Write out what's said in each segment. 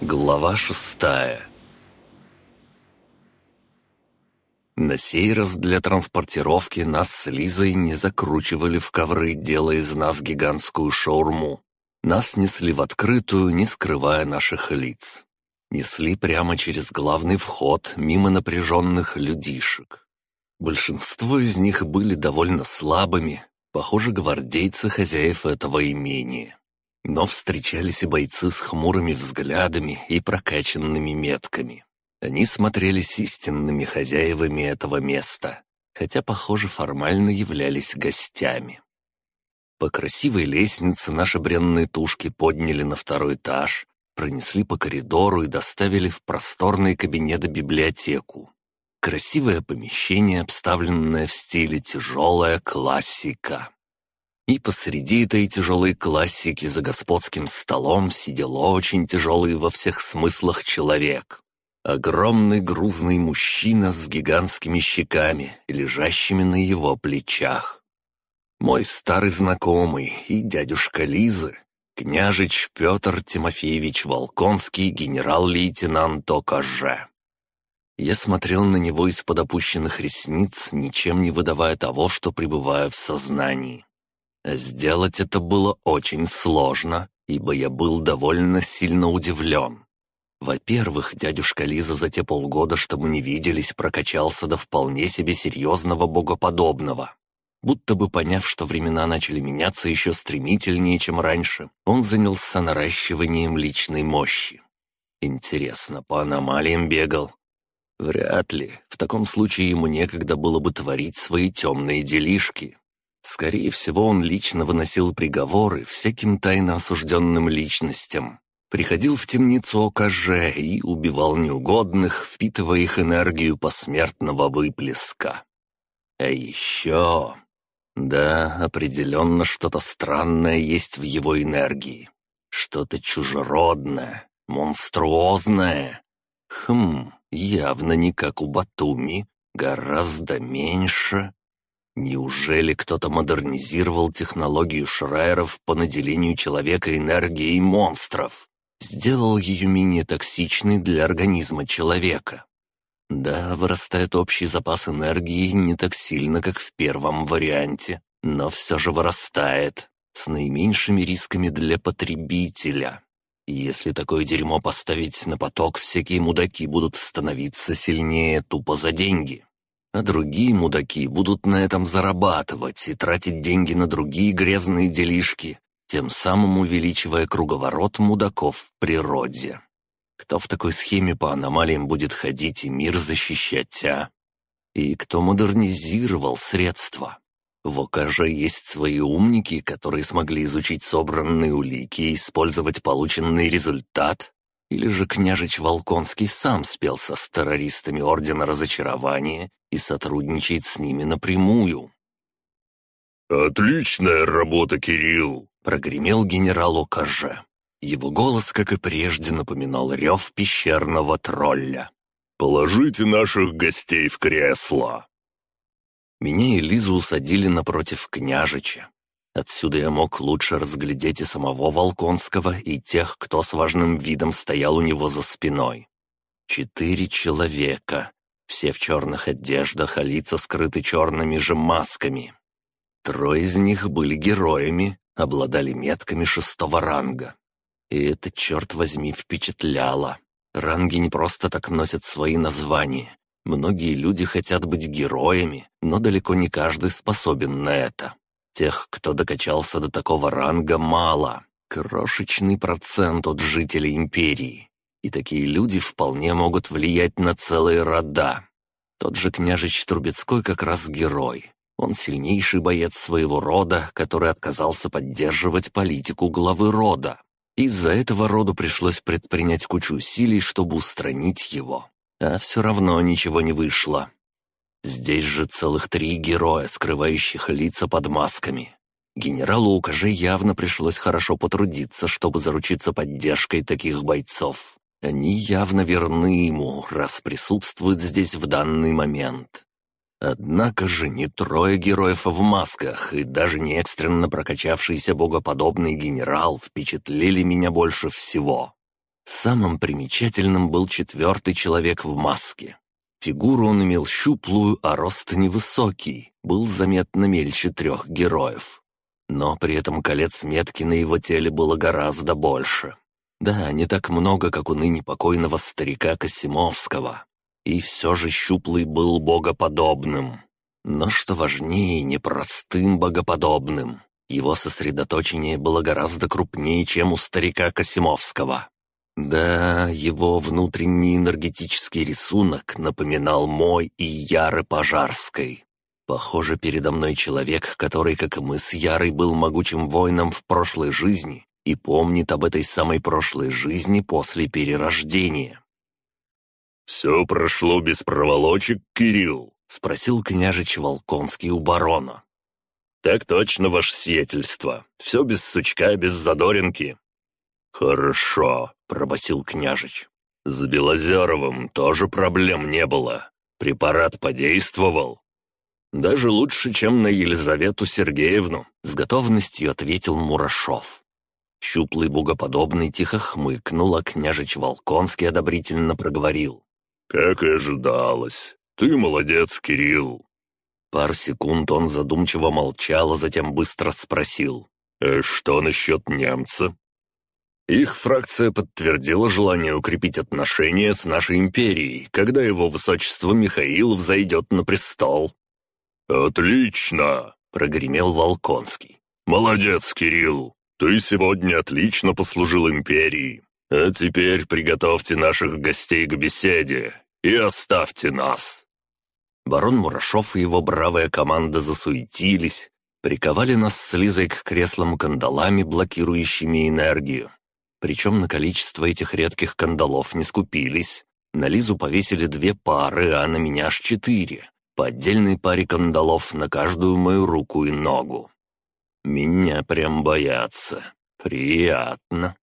Глава шестая На сей раз для транспортировки нас с Лизой не закручивали в ковры, делая из нас гигантскую шаурму. Нас несли в открытую, не скрывая наших лиц. Несли прямо через главный вход, мимо напряженных людишек. Большинство из них были довольно слабыми, похоже, гвардейцы хозяев этого имения. Но встречались и бойцы с хмурыми взглядами и прокачанными метками. Они смотрелись истинными хозяевами этого места, хотя, похоже, формально являлись гостями. По красивой лестнице наши бренные тушки подняли на второй этаж, пронесли по коридору и доставили в просторный кабинет-библиотеку. Красивое помещение, обставленное в стиле тяжелая классика. И посреди этой тяжелой классики за господским столом сидел очень тяжелый во всех смыслах человек. Огромный грузный мужчина с гигантскими щеками, лежащими на его плечах. Мой старый знакомый и дядюшка Лизы, княжич Петр Тимофеевич Волконский, генерал-лейтенант ОКЖ. Я смотрел на него из-под опущенных ресниц, ничем не выдавая того, что пребываю в сознании. Сделать это было очень сложно, ибо я был довольно сильно удивлен. Во-первых, дядюшка Лиза за те полгода, что мы не виделись, прокачался до вполне себе серьезного богоподобного. Будто бы поняв, что времена начали меняться еще стремительнее, чем раньше, он занялся наращиванием личной мощи. Интересно, по аномалиям бегал? Вряд ли. В таком случае ему некогда было бы творить свои темные делишки. Скорее всего, он лично выносил приговоры всяким тайно осужденным личностям, приходил в темницу ОКЖ и убивал неугодных, впитывая их энергию посмертного выплеска. А еще... Да, определенно что-то странное есть в его энергии. Что-то чужеродное, монструозное. Хм, явно не как у Батуми, гораздо меньше. Неужели кто-то модернизировал технологию Шрайеров по наделению человека энергией монстров? сделал ее менее токсичной для организма человека. Да, вырастает общий запас энергии не так сильно, как в первом варианте, но все же вырастает, с наименьшими рисками для потребителя. Если такое дерьмо поставить на поток, всякие мудаки будут становиться сильнее тупо за деньги. А другие мудаки будут на этом зарабатывать и тратить деньги на другие грязные делишки, тем самым увеличивая круговорот мудаков в природе. Кто в такой схеме по аномалиям будет ходить и мир защищать, а? И кто модернизировал средства? В ОКЖ есть свои умники, которые смогли изучить собранные улики и использовать полученный результат. Или же княжич Волконский сам спелся с террористами Ордена Разочарования и сотрудничает с ними напрямую. «Отличная работа, Кирилл!» Прогремел генерал ОКЖ. Его голос, как и прежде, напоминал рев пещерного тролля. «Положите наших гостей в кресло!» Меня и Лизу усадили напротив княжича. Отсюда я мог лучше разглядеть и самого Волконского, и тех, кто с важным видом стоял у него за спиной. Четыре человека, все в черных одеждах, а лица скрыты черными же масками. Трое из них были героями, обладали метками шестого ранга. И это, черт возьми, впечатляло. Ранги не просто так носят свои названия. Многие люди хотят быть героями, но далеко не каждый способен на это. Тех, кто докачался до такого ранга, мало. Крошечный процент от жителей Империи. И такие люди вполне могут влиять на целые рода. Тот же княжич Трубецкой как раз герой. Он сильнейший боец своего рода, который отказался поддерживать политику главы рода. Из-за этого роду пришлось предпринять кучу усилий, чтобы устранить его. А все равно ничего не вышло. Здесь же целых три героя, скрывающих лица под масками. Генералу УКЖ явно пришлось хорошо потрудиться, чтобы заручиться поддержкой таких бойцов. Они явно верны ему, раз присутствуют здесь в данный момент. Однако же не трое героев в масках и даже не экстренно прокачавшийся богоподобный генерал впечатлили меня больше всего. Самым примечательным был четвертый человек в маске. Фигуру он имел щуплую, а рост невысокий, был заметно мельче трех героев. Но при этом колец метки на его теле было гораздо больше. Да, не так много, как у ныне покойного старика Косимовского. И все же щуплый был богоподобным. Но что важнее, непростым богоподобным. Его сосредоточение было гораздо крупнее, чем у старика Косимовского. Да, его внутренний энергетический рисунок напоминал мой и Яры Пожарской. Похоже, передо мной человек, который, как и мы с Ярой, был могучим воином в прошлой жизни и помнит об этой самой прошлой жизни после перерождения. «Все прошло без проволочек, Кирилл?» — спросил княжич Волконский у барона. «Так точно, ваше сиятельство. Все без сучка, без задоринки». «Хорошо», — пробасил княжич. «С Белозеровым тоже проблем не было. Препарат подействовал». «Даже лучше, чем на Елизавету Сергеевну», — с готовностью ответил Мурашов. Щуплый богоподобный тихо хмыкнул, а княжич Волконский одобрительно проговорил. «Как и ожидалось. Ты молодец, Кирилл». Пару секунд он задумчиво молчал, а затем быстро спросил. «Э, «Что насчет немца?» Их фракция подтвердила желание укрепить отношения с нашей империей, когда его высочество Михаил взойдет на престол. «Отлично!» — прогремел Волконский. «Молодец, Кирилл! Ты сегодня отлично послужил империи. А теперь приготовьте наших гостей к беседе и оставьте нас». Барон Мурашов и его бравая команда засуетились, приковали нас с Лизой к креслам кандалами, блокирующими энергию. Причем на количество этих редких кандалов не скупились. На Лизу повесили две пары, а на меня аж четыре. По отдельной паре кандалов на каждую мою руку и ногу. Меня прям боятся. Приятно.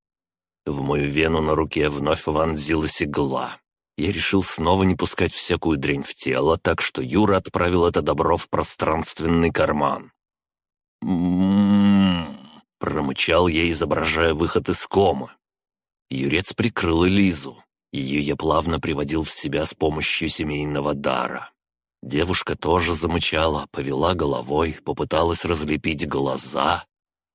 В мою вену на руке вновь вонзилась игла. Я решил снова не пускать всякую дрянь в тело, так что Юра отправил это добро в пространственный карман. «М-м-м», промычал я, изображая выход из комы. Юрец прикрыл Элизу. Ее я плавно приводил в себя с помощью семейного дара. Девушка тоже замычала, повела головой, попыталась разлепить глаза.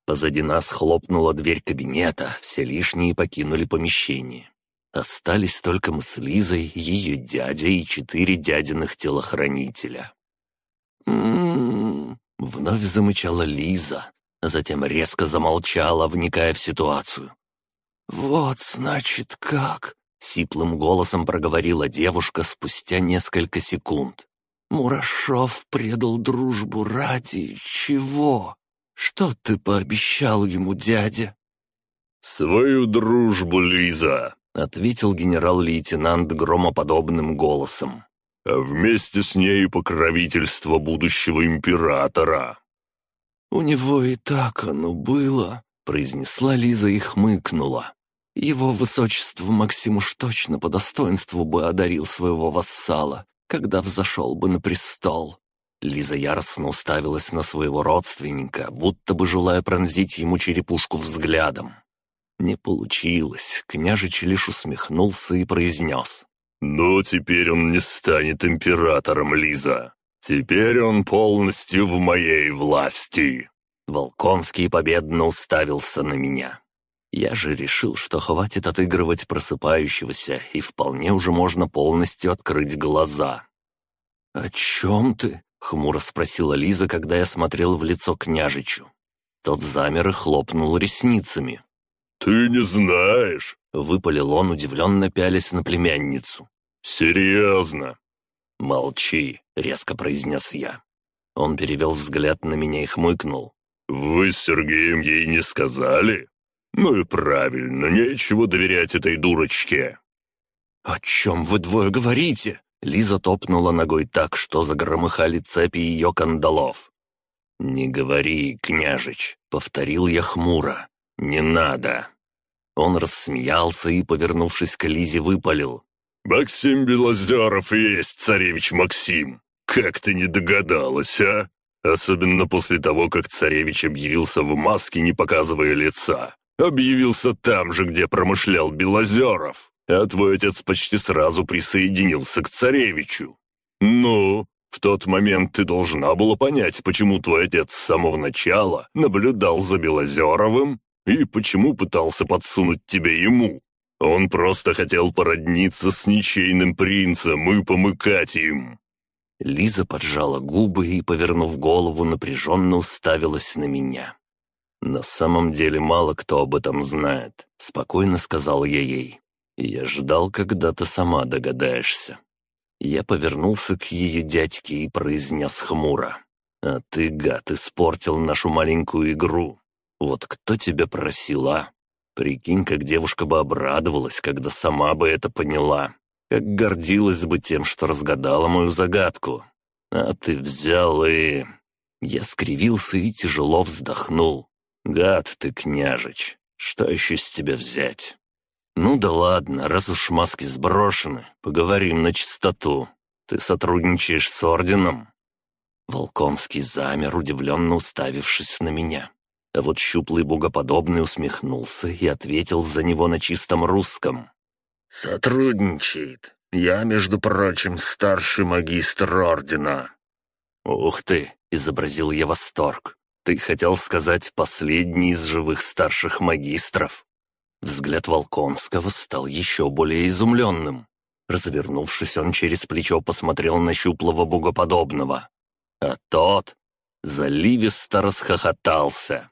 Позади нас хлопнула дверь кабинета, все лишние покинули помещение. Остались только мы с Лизой, ее дядя и четыре дядиных телохранителя. «М-м-м», вновь замычала Лиза, затем резко замолчала, вникая в ситуацию. «Вот, значит, как!» — сиплым голосом проговорила девушка спустя несколько секунд. Мурашов предал дружбу ради чего? Что ты пообещал ему, дядя?» «Свою дружбу, Лиза», — ответил генерал-лейтенант громоподобным голосом. «А вместе с ней покровительство будущего императора». «У него и так оно было», — произнесла Лиза и хмыкнула. «Его высочество Максим уж точно по достоинству бы одарил своего вассала, когда взошел бы на престол». Лиза яростно уставилась на своего родственника, будто бы желая пронзить ему черепушку взглядом. Не получилось, княжич лишь усмехнулся и произнес. «Но теперь он не станет императором, Лиза. Теперь он полностью в моей власти». Волконский победно уставился на меня. Я же решил, что хватит отыгрывать просыпающегося, и вполне уже можно полностью открыть глаза. «О чем ты?» — хмуро спросила Лиза, когда я смотрел в лицо княжичу. Тот замер и хлопнул ресницами. «Ты не знаешь?» — выпалил он, удивленно пялясь на племянницу. «Серьезно?» «Молчи», — резко произнес я. Он перевел взгляд на меня и хмыкнул. «Вы с Сергеем ей не сказали?» «Ну и правильно, нечего доверять этой дурочке». «О чем вы двое говорите?» Лиза топнула ногой так, что загромыхали цепи ее кандалов. «Не говори, княжич», — повторил я хмуро. «Не надо». Он рассмеялся и, повернувшись к Лизе, выпалил. «Максим Белозеров и есть царевич Максим. Как ты не догадалась, а? Особенно после того, как царевич объявился в маске, не показывая лица. Объявился там же, где промышлял Белозеров, а твой отец почти сразу присоединился к царевичу. Ну, в тот момент ты должна была понять, почему твой отец с самого начала наблюдал за Белозеровым и почему пытался подсунуть тебе ему. Он просто хотел породниться с ничейным принцем и помыкать им». Лиза поджала губы и, повернув голову, напряженно уставилась на меня. «На самом деле мало кто об этом знает», — спокойно сказал я ей. «Я ждал, когда ты сама догадаешься». Я повернулся к ее дядьке и произнес хмуро. «А ты, гад, испортил нашу маленькую игру. Вот кто тебя просил, а? Прикинь, как девушка бы обрадовалась, когда сама бы это поняла. Как гордилась бы тем, что разгадала мою загадку. А ты взял и...» Я скривился и тяжело вздохнул. «Гад ты, княжич, что еще с тебя взять?» «Ну да ладно, раз уж маски сброшены, поговорим на чистоту. Ты сотрудничаешь с орденом?» Волконский замер, удивленно уставившись на меня. А вот щуплый богоподобный усмехнулся и ответил за него на чистом русском. «Сотрудничает. Я, между прочим, старший магистр ордена». «Ух ты!» — изобразил я восторг. «Ты хотел сказать последний из живых старших магистров?» Взгляд Волконского стал еще более изумленным. Развернувшись, он через плечо посмотрел на щуплого богоподобного. А тот заливисто расхохотался.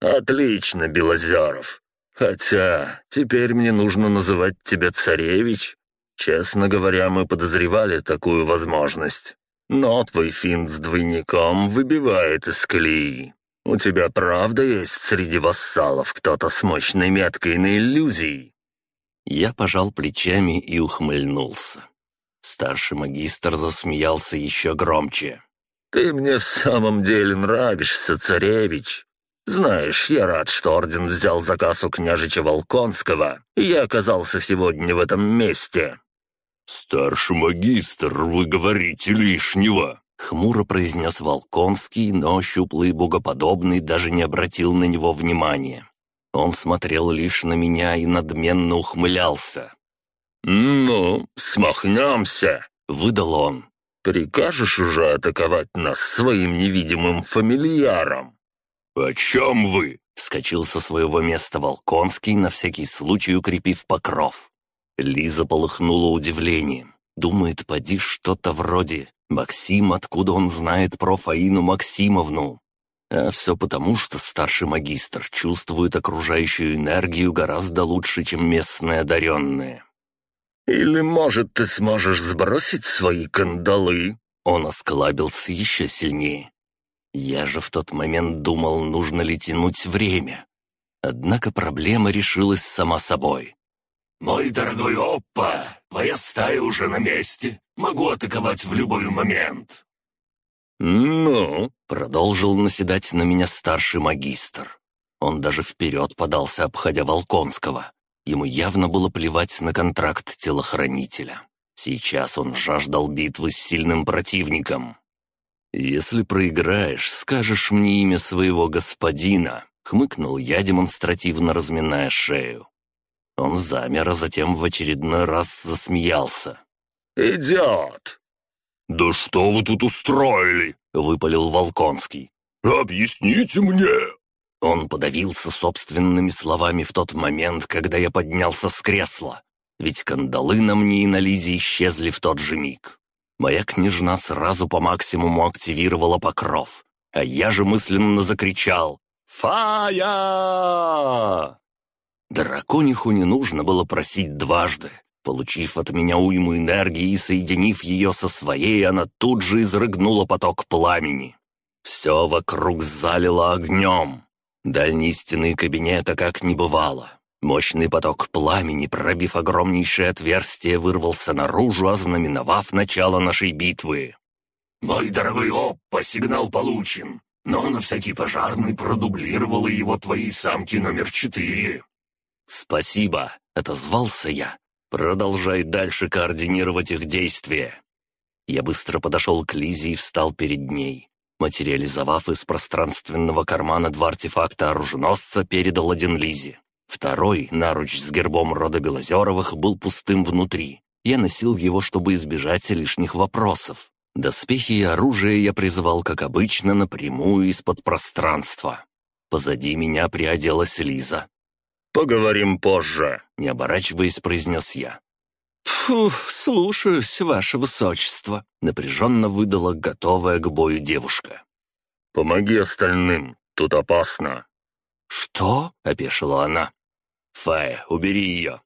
«Отлично, Белозеров. Хотя теперь мне нужно называть тебя царевич. Честно говоря, мы подозревали такую возможность. Но твой финт с двойником выбивает из колеи. «У тебя правда есть среди вассалов кто-то с мощной меткой на иллюзии?» Я пожал плечами и ухмыльнулся. Старший магистр засмеялся еще громче. «Ты мне в самом деле нравишься, царевич. Знаешь, я рад, что орден взял заказ у княжича Волконского, и я оказался сегодня в этом месте». «Старший магистр, вы говорите лишнего», Хмуро произнес Волконский, но щуплый богоподобный даже не обратил на него внимания. Он смотрел лишь на меня и надменно ухмылялся. «Ну, смахнемся!» — выдал он. «Прикажешь уже атаковать нас своим невидимым фамильяром?» «О чем вы?» — вскочил со своего места Волконский, на всякий случай укрепив покров. Лиза полыхнула удивлением. Думает, поди что-то вроде Максим, откуда он знает про Фаину Максимовну? А все потому, что старший магистр чувствует окружающую энергию гораздо лучше, чем местные одаренные. «Или, может, ты сможешь сбросить свои кандалы?» Он осклабился еще сильнее. Я же в тот момент думал, нужно ли тянуть время. Однако проблема решилась сама собой. «Мой дорогой Оппа, твоя стая уже на месте. Могу атаковать в любой момент». «Ну?» — продолжил наседать на меня старший магистр. Он даже вперед подался, обходя Волконского. Ему явно было плевать на контракт телохранителя. Сейчас он жаждал битвы с сильным противником. «Если проиграешь, скажешь мне имя своего господина», — хмыкнул я, демонстративно разминая шею. Он замер, а затем в очередной раз засмеялся. «Идиот!» «Да что вы тут устроили?» — выпалил Волконский. «Объясните мне!» Он подавился собственными словами в тот момент, когда я поднялся с кресла. Ведь кандалы на мне и на Лизе исчезли в тот же миг. Моя княжна сразу по максимуму активировала покров, а я же мысленно закричал «Фая!». Дракониху не нужно было просить дважды. Получив от меня уйму энергии и соединив ее со своей, она тут же изрыгнула поток пламени. Все вокруг залило огнем. Дальние стены кабинета как не бывало. Мощный поток пламени, пробив огромнейшее отверстие, вырвался наружу, ознаменовав начало нашей битвы. «Мой дорогой Оппа, сигнал получен, но на всякий пожарный продублировала его твоей самки номер четыре. «Спасибо», — отозвался я. «Продолжай дальше координировать их действия». Я быстро подошел к Лизе и встал перед ней. Материализовав из пространственного кармана два артефакта оруженосца, передал один Лизе. Второй, наруч с гербом рода Белозеровых, был пустым внутри. Я носил его, чтобы избежать лишних вопросов. Доспехи и оружие я призывал, как обычно, напрямую из-под пространства. Позади меня приоделась Лиза. «Поговорим позже», — не оборачиваясь, произнес я. «Фу, слушаюсь, ваше высочество», — напряженно выдала готовая к бою девушка. «Помоги остальным, тут опасно». «Что?» — опешила она. «Фая, убери ее».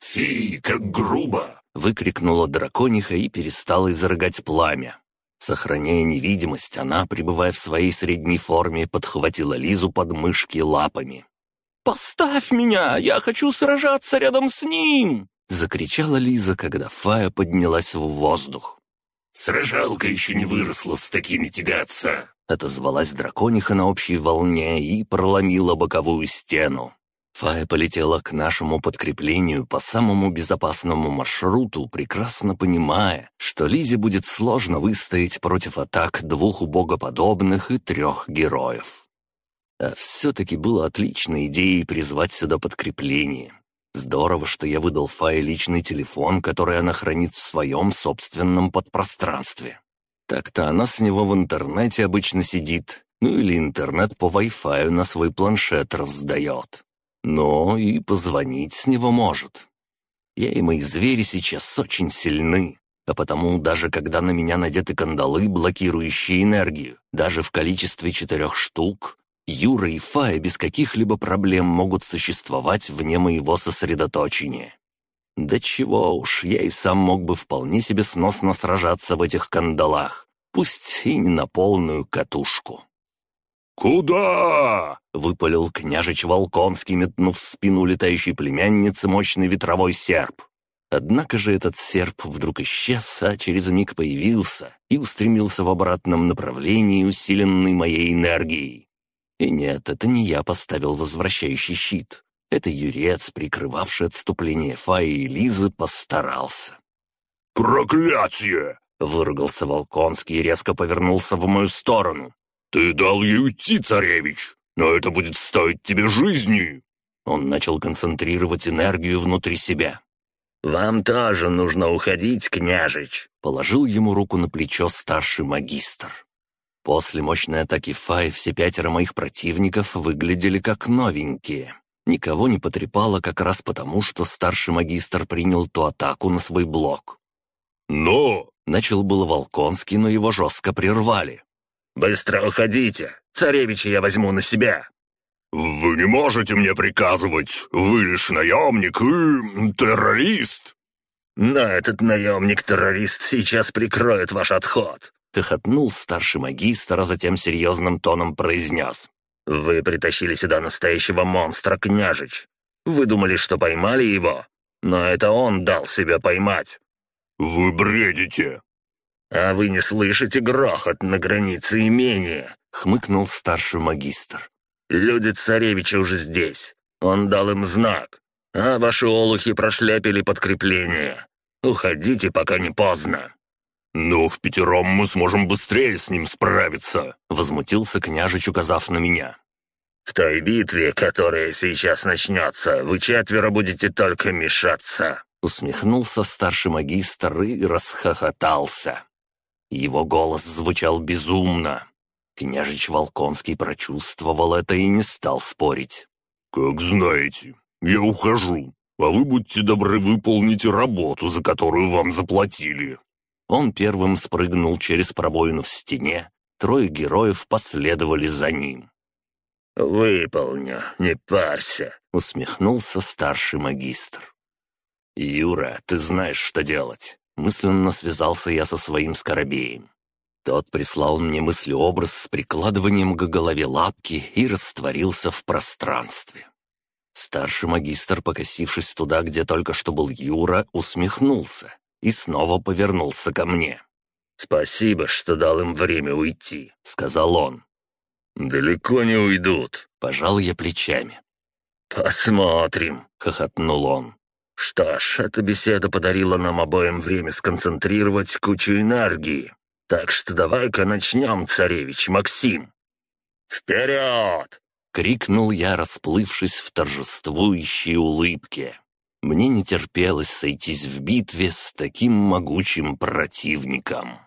«Фи, как грубо!» — выкрикнула дракониха и перестала изрыгать пламя. Сохраняя невидимость, она, пребывая в своей средней форме, подхватила Лизу под мышки лапами. «Поставь меня! Я хочу сражаться рядом с ним!» — закричала Лиза, когда Фая поднялась в воздух. «Сражалка еще не выросла с такими тягаться!» — отозвалась дракониха на общей волне и проломила боковую стену. Фая полетела к нашему подкреплению по самому безопасному маршруту, прекрасно понимая, что Лизе будет сложно выстоять против атак двух богоподобных и трех героев. А все-таки было отличной идеей призвать сюда подкрепление. Здорово, что я выдал Фае личный телефон, который она хранит в своем собственном подпространстве. Так-то она с него в интернете обычно сидит, ну или интернет по Wi-Fi на свой планшет раздает но и позвонить с него может. Я и мои звери сейчас очень сильны, а потому даже когда на меня надеты кандалы, блокирующие энергию, даже в количестве четырех штук, Юра и Фая без каких-либо проблем могут существовать вне моего сосредоточения. Да чего уж, я и сам мог бы вполне себе сносно сражаться в этих кандалах, пусть и не на полную катушку. «Куда?» — выпалил княжич Волконский, метнув в спину летающей племянницы мощный ветровой серп. Однако же этот серп вдруг исчез, а через миг появился и устремился в обратном направлении, усиленный моей энергией. И нет, это не я поставил возвращающий щит. Это Юрец, прикрывавший отступление Фаи и Лизы, постарался. «Проклятие!» — выругался Волконский и резко повернулся в мою сторону. «Ты дал ей уйти, царевич, но это будет стоить тебе жизни!» Он начал концентрировать энергию внутри себя. «Вам тоже нужно уходить, княжич!» Положил ему руку на плечо старший магистр. После мощной атаки Фай все пятеро моих противников выглядели как новенькие. Никого не потрепало как раз потому, что старший магистр принял ту атаку на свой блок. «Но!» — начал было Волконский, но его жестко прервали. «Быстро уходите! Царевича я возьму на себя!» «Вы не можете мне приказывать! Вы лишь наемник и... террорист!» «Но этот наемник-террорист сейчас прикроет ваш отход!» — хохотнул старший магистр, а затем серьезным тоном произнес. «Вы притащили сюда настоящего монстра, княжич. Вы думали, что поймали его? Но это он дал себя поймать!» «Вы бредите!» «А вы не слышите грохот на границе имения?» — хмыкнул старший магистр. «Люди царевича уже здесь. Он дал им знак. А ваши олухи прошляпили подкрепление. Уходите, пока не поздно». «Но в пятером мы сможем быстрее с ним справиться», — возмутился княжич, указав на меня. «В той битве, которая сейчас начнется, вы четверо будете только мешаться», — усмехнулся старший магистр и расхохотался. Его голос звучал безумно. Княжич Волконский прочувствовал это и не стал спорить. «Как знаете, я ухожу, а вы будьте добры выполните работу, за которую вам заплатили». Он первым спрыгнул через пробоину в стене, трое героев последовали за ним. «Выполню, не парься», — усмехнулся старший магистр. «Юра, ты знаешь, что делать. Мысленно связался я со своим скоробеем. Тот прислал мне мыслеобраз с прикладыванием к голове лапки и растворился в пространстве. Старший магистр, покосившись туда, где только что был Юра, усмехнулся и снова повернулся ко мне. «Спасибо, что дал им время уйти», — сказал он. «Далеко не уйдут», — пожал я плечами. «Посмотрим», — хохотнул он. Что ж, эта беседа подарила нам обоим время сконцентрировать кучу энергии. Так что давай-ка начнем, царевич Максим. Вперед! — крикнул я, расплывшись в торжествующей улыбке. Мне не терпелось сойтись в битве с таким могучим противником.